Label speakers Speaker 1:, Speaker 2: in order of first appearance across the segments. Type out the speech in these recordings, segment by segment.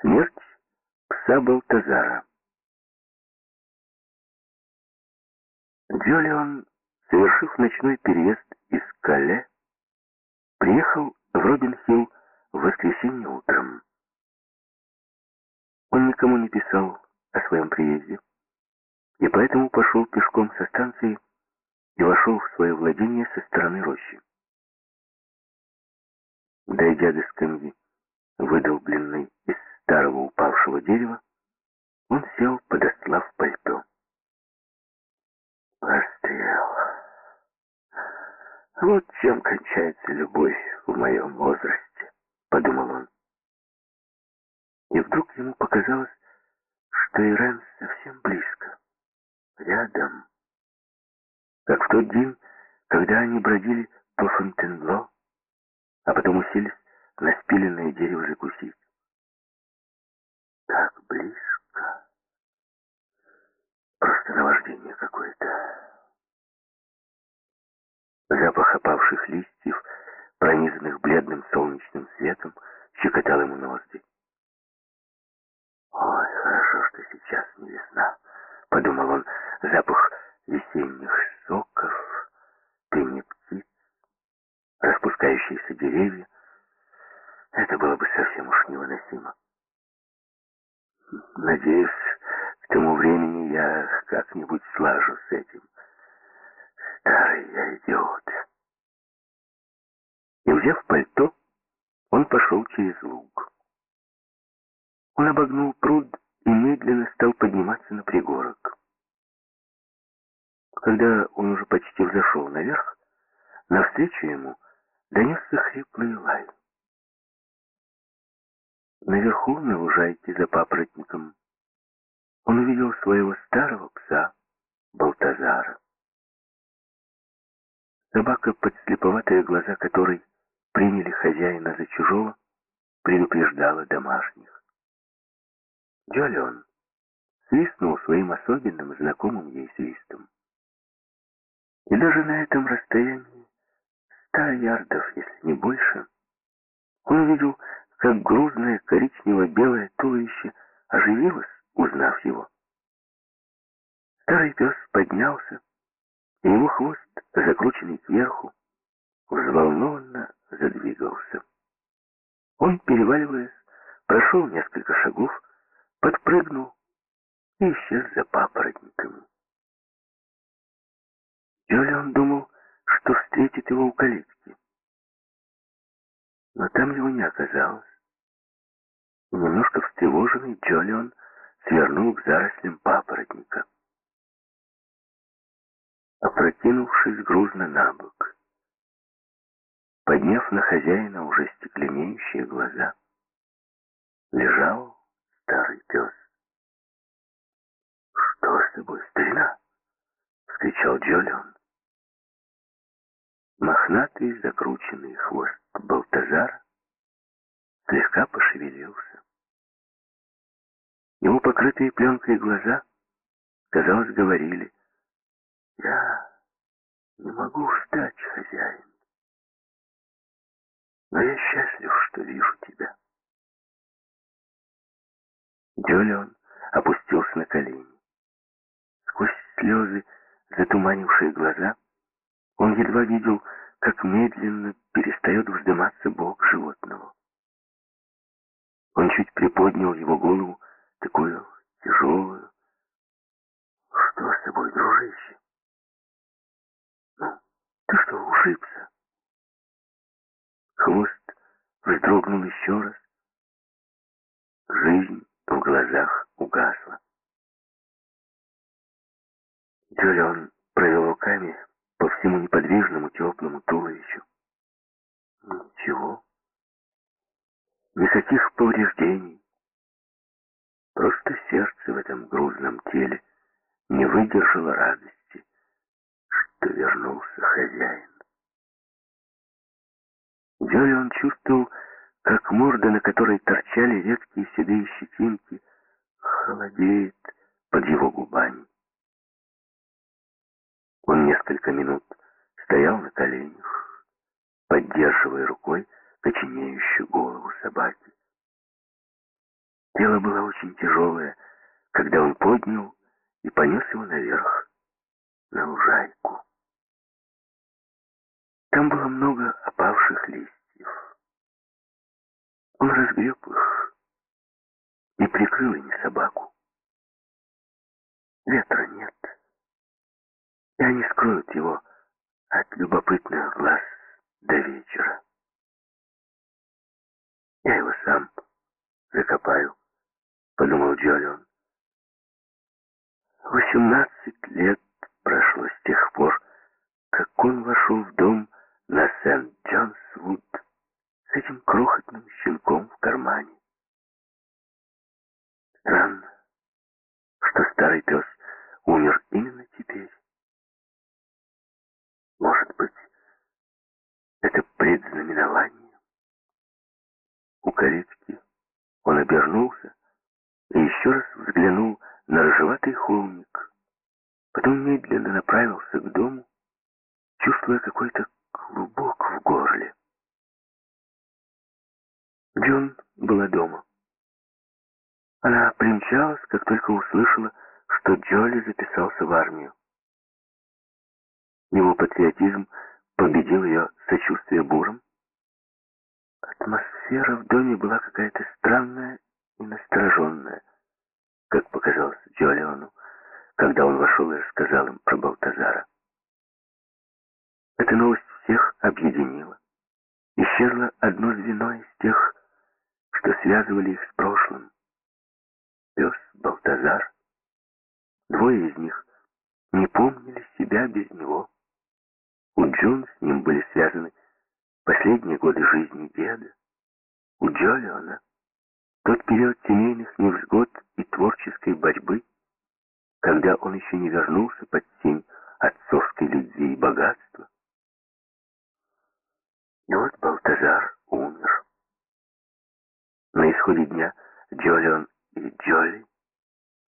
Speaker 1: Смерть пса Балтазара. Джолион, совершив ночной переезд из Кале, приехал в Робин-Хилл в воскресенье утром. Он никому не писал о своем приезде, и поэтому пошел пешком со станции и вошел в свое владение со стороны рощи. Дойдя до скамьи, выдолбленной из старого упавшего дерева, он сел, подослав пальто. Расстрел. Вот чем кончается любовь в моем возрасте, подумал он. И вдруг ему показалось, что Ирен совсем близко, рядом. Как в тот день, когда они бродили по Фонтенбло, а потом уселись на спиленное дерево закусить. Так близко. Просто наваждение какое-то. Запах опавших листьев, пронизанных бледным солнечным светом, щекотал ему ноздри. «Ой, хорошо, что сейчас не весна», — подумал он, — запах весенних соков, пение птиц, распускающиеся деревья. Это было бы совсем уж невыносимо. Надеюсь, к тому времени я как-нибудь слажу с этим. Старый я идиот. И, взяв пальто, он пошел через луг. Он обогнул пруд и медленно стал подниматься на пригорок. Когда он уже почти взошел наверх, навстречу ему донесся хриплый лай. Наверху, на лужайке за папоротником, он увидел своего старого пса Балтазара. Собака, подслеповатые глаза которой приняли хозяина за чужого, предупреждала домашних. Джолион свистнул своим особенным, знакомым ей свистом. И даже на этом расстоянии, ста ярдов, если не больше, он увидел, как грузное коричнево-белое туловище оживилось, узнав его. Старый пес поднялся, и его хвост, закрученный кверху, взволнованно задвигался. Он, переваливаясь, прошел несколько шагов, подпрыгнул и исчез за папоротниками. Джолион думал, что встретит его у калитки. Но там его не оказалось. Немножко встревоженный Джолион свернул к зарослям папоротника. Опрокинувшись грузно на бок, подняв на хозяина уже стекленеющие глаза, лежал старый пес. «Что с тобой, старина?» — вскричал Джолион. Мохнатый закрученный хвост Балтазара слегка пошевелился. Его покрытые пленкой глаза, казалось, говорили, «Я не могу встать, хозяин, но я счастлив, что вижу тебя». Джолион опустился на колени. Сквозь слезы, затуманившие глаза, он едва видел, как медленно перестает вздыматься бок животного. Он чуть приподнял его голову, такую тяжелую. Что с тобой, дружище? Ну, ты что, ушибся? Хвост вздрогнул еще раз. Жизнь в глазах угасла. Джулион провел руками по всему неподвижному теплому туловищу. Ничего. Никаких повреждений. Просто сердце в этом грузном теле не выдержало радости, что вернулся хозяин. Джоли он чувствовал, как морда, на которой торчали редкие седые щетинки, холодеет под его губами. Он несколько минут стоял на коленях, поддерживая рукой коченеющую голову собаки. Тело было очень тяжелое, когда он поднял и понес его наверх, на лужайку. Там было много опавших листьев. Он разгреб их и прикрыл ими собаку. Ветра нет, и они скроют его от любопытных глаз до вечера. Я его сам закопаю, подумал Джолион. Восемнадцать лет прошло с тех пор, как он вошел в дом на Сент-Джонс-Вуд с этим крохотным щенком в кармане. Странно, что старый пес умер именно теперь. Может быть, это предзнаменование. У калитки он обернулся еще раз взглянул на рыжеватый холмик. Потом медленно направился к дому, чувствуя какой-то клубок в горле. Джон была дома. Она примчалась, как только услышала, что Джоли записался в армию. Его патриотизм победил ее сочувствие буром. Атмосфера в доме была какая-то странная и настороженная, как показалось Джолиону, когда он вошел и рассказал им про Балтазара. Эта новость всех объединила. Исчезло одно звено из тех, что связывали их с прошлым. Пес Балтазар. Двое из них не помнили себя без него. У Джун с ним были связаны последние годы жизни деда. У Джолиона тот период семейных невзгод и борьбы, когда он еще не вернулся под тень отцовской любви и богатства. И вот Балтазар умер. На исходе дня Джолион и Джоли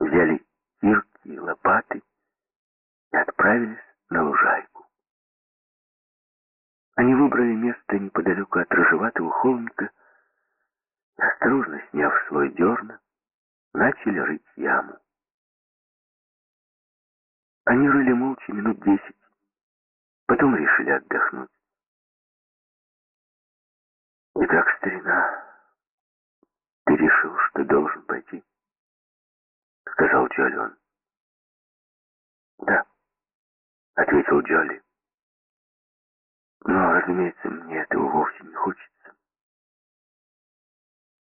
Speaker 1: взяли кирки и лопаты и отправились на лужайку. Они выбрали место неподалеку от рыжеватого холмика и, осторожно сняв свой дерна, начали рыть яму. Они рыли молча минут десять, потом решили отдохнуть. «Итак, старина, ты решил, что должен пойти?» — сказал Джолион. «Да», — ответил Джоли. Но, разумеется, мне этого вовсе не хочется.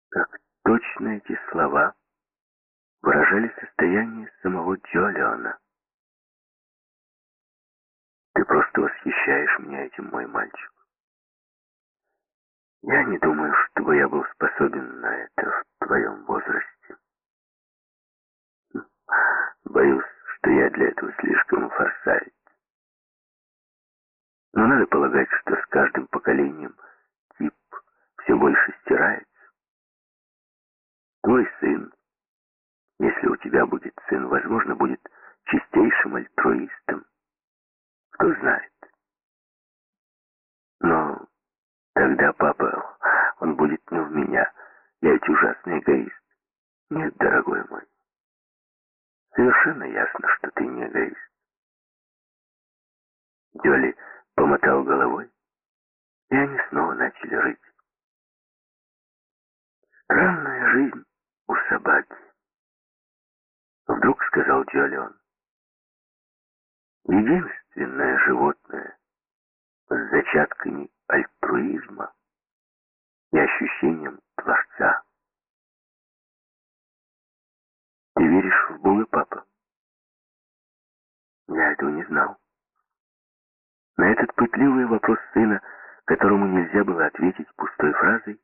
Speaker 1: Как точно эти слова выражали состояние самого Джолиона. Ты просто восхищаешь меня этим, мой мальчик. Я не думаю, чтобы я был способен на это в твоем возрасте. Боюсь, что я для этого слишком форсайт. Но надо полагать, что с каждым поколением тип все больше стирается. Твой сын, если у тебя будет сын, возможно, будет чистейшим альтруистом. Кто знает. Но тогда папа, он будет не в меня. Я ведь ужасный эгоист. Нет, дорогой мой. Совершенно ясно, что ты не эгоист. Дёли помотал головой, и они снова начали рыть. Странная жизнь у собаки. Вдруг сказал Джолион. Единственное животное с зачатками альтруизма и ощущением Творца. Ты веришь в Бога, папа? Я этого не знал. На этот пытливый вопрос сына, которому нельзя было ответить пустой фразой,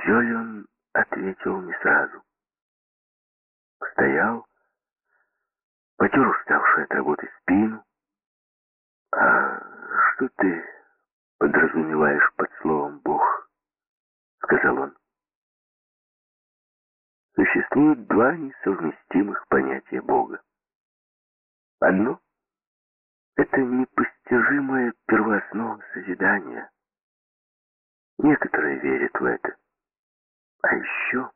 Speaker 1: Джолион ответил не сразу. Стоял, потер уставшую от работы спину. «А что ты подразумеваешь под словом «Бог»?» — сказал он. Существует два несовместимых понятия Бога. Одно — это непостижимое первооснова созидания. Некоторые верят в это. А еще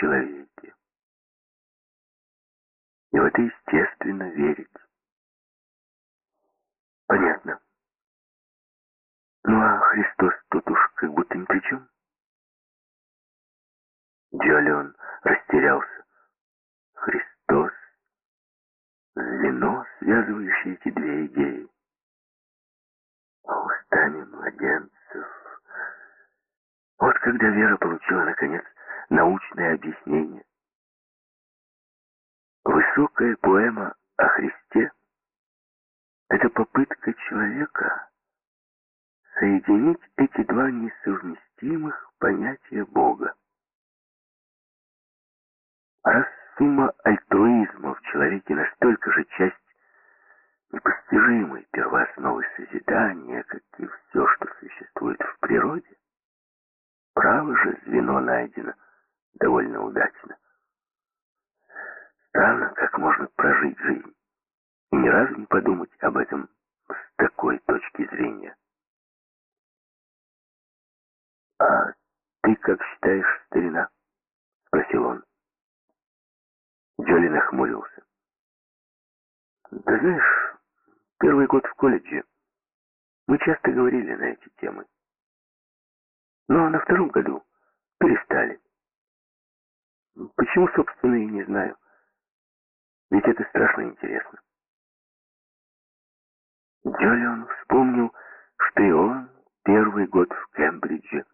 Speaker 1: человеке. И в это естественно верить. Понятно. Ну а Христос тут уж как будто ни при чем. Джолион растерялся. Христос — звено, связывающее эти две идеи. А устами младенцев. Вот когда Вера получила, наконец, научное объяснение. Высокая поэма о Христе — это попытка человека соединить эти два несовместимых понятия Бога. Раз сумма альтруизма в человеке настолько же часть непостижимой первоосновы созидания, как и все, что существует в природе, право же звено найдено довольно удачно. Странно, как можно прожить жизнь и ни разу не подумать об этом с такой точки зрения. «А ты как считаешь, старина?» — спросил он. Джоли нахмурился. «Да знаешь, первый год в колледже мы часто говорили на эти темы. Но на втором году перестали. Почему, собственно, и не знаю. Ведь это страшно интересно. Джолион вспомнил, что и он первый год в Кембридже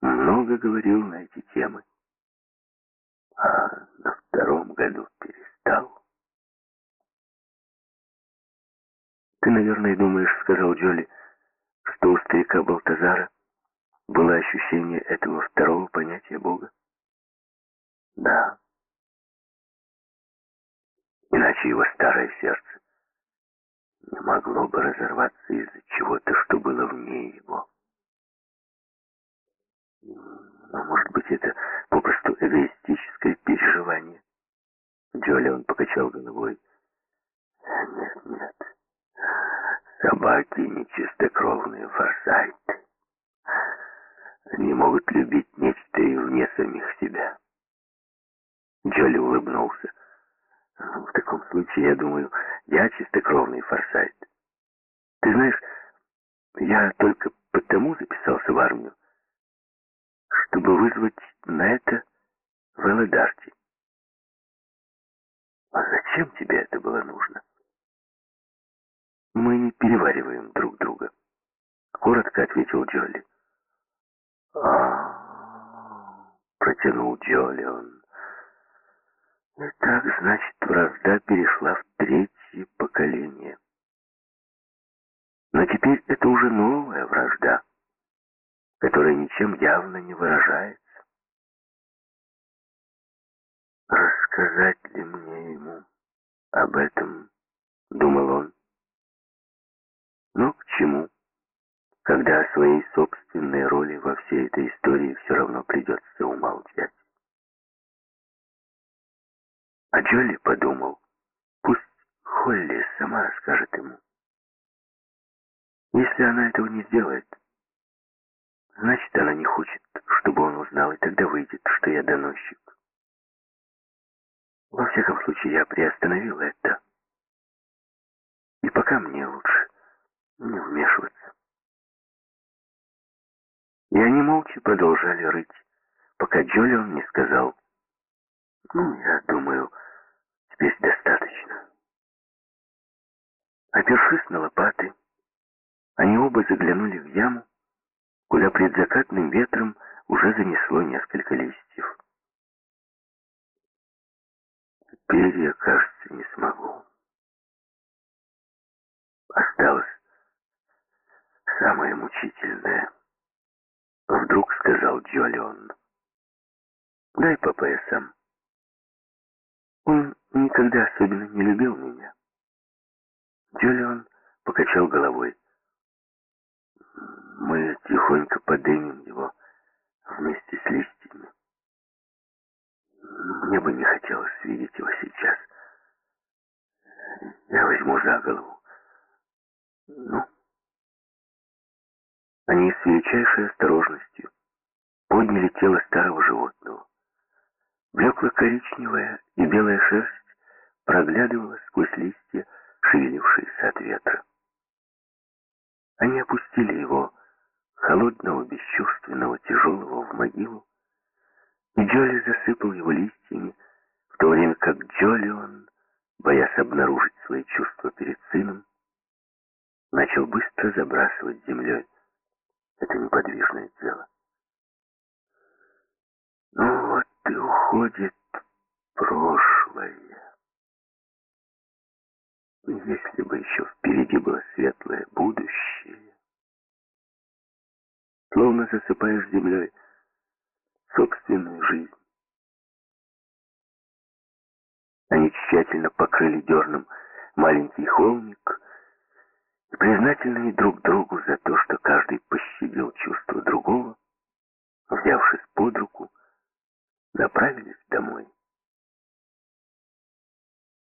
Speaker 1: много говорил на эти темы. А на втором году перестал. «Ты, наверное, думаешь, — сказал Джоли, — что у старика Балтазара было ощущение этого второго понятия Бога?» «Да. Иначе его старое сердце не могло бы разорваться из-за чего-то, что было вне его. Но, может быть, это попросту эгоистическое переживание. Джолион покачал головой. Нет, нет. Собаки нечистокровные форсайты. Они могут любить нечто и вне самих себя. Джоли улыбнулся. В таком случае, я думаю, я чистокровный форсайт. Ты знаешь, я только потому записался в армию, чтобы вызвать на это Вэлла Дарти. А зачем тебе это было нужно? Мы не перевариваем друг друга. Коротко ответил Джоли. Протянул Джоли он. Итак, значит, вражда перешла в третье поколение. Но теперь это уже новая вражда которая ничем явно не выражается. Рассказать ли мне ему об этом, думал он. Но к чему, когда о своей собственной роли во всей этой истории все равно придется умолчать? А Джоли подумал, пусть Холли сама расскажет ему. Если она этого не сделает, Значит, она не хочет, чтобы он узнал, и тогда выйдет, что я доносчик. Во всяком случае, я приостановил это. И пока мне лучше не вмешиваться. И они молча продолжали рыть, пока Джолион не сказал, «Ну, я думаю, теперь достаточно». Опершись на лопаты, они оба заглянули в яму, куда предзакатным ветром уже занесло несколько листьев. Теперь я, кажется, не смогу. Осталось самое мучительное. Вдруг сказал Джолион. Дай папа я сам. Он никогда особенно не любил меня. Джолион покачал головой мы тихонько подымем его вместе с листьями. Мне бы не хотелось видеть его сейчас. Я возьму за голову. Ну? Они с величайшей осторожностью подняли тело старого животного. Блекло-коричневая и белая шерсть проглядывала сквозь листья, шевелившиеся от ветра. Они опустили его, холодного, бесчувственного, тяжелого, в могилу, и Джоли засыпал его листьями, в то время как Джолион, боясь обнаружить свои чувства перед сыном, начал быстро забрасывать землей это неподвижное тело. Ну вот и уходит прошлое. Если бы еще впереди было светлое будущее. Словно засыпаешь землей собственную жизнь. Они тщательно покрыли дерном маленький холмик признательные друг другу за то, что каждый пощадил чувство другого, взявшись под руку, направились